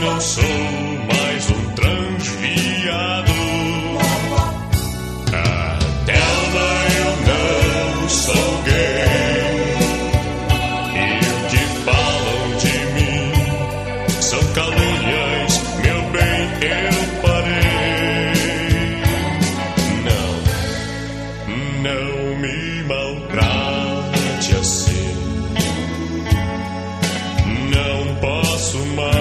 não sou mais um transviado. Ah, Delma, eu não sou gay. E o que falam de mim são calúnias, meu bem, eu parei. Não, não me maltrate assim. Não posso mais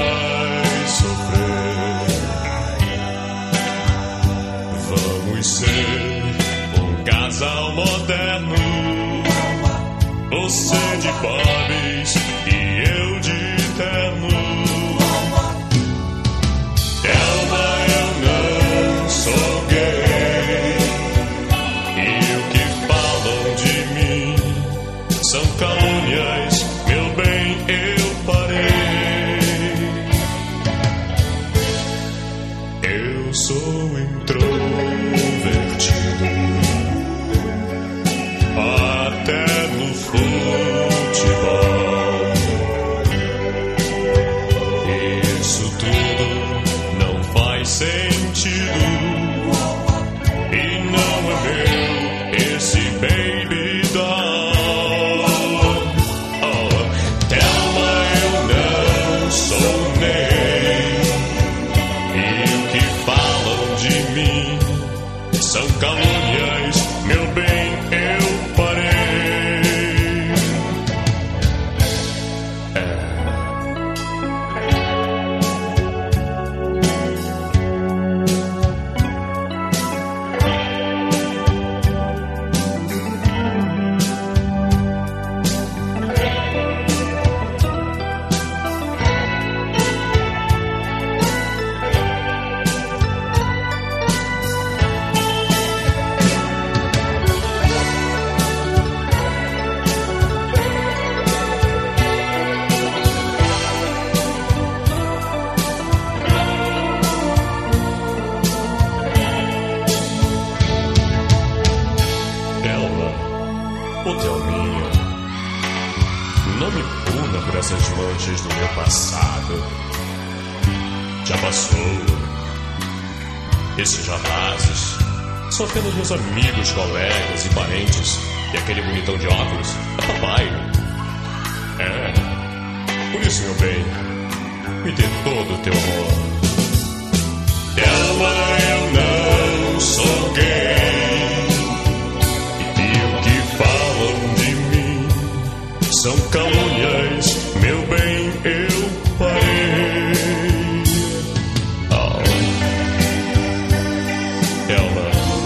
casal moderno. Você de pobres são calúnias, meu bem, essas manchas do meu passado. Já passou. Esses rapazes são apenas meus amigos, colegas e parentes. E aquele bonitão de óculos é papai. É. Por isso, meu bem, me dê todo o teu amor. tell us.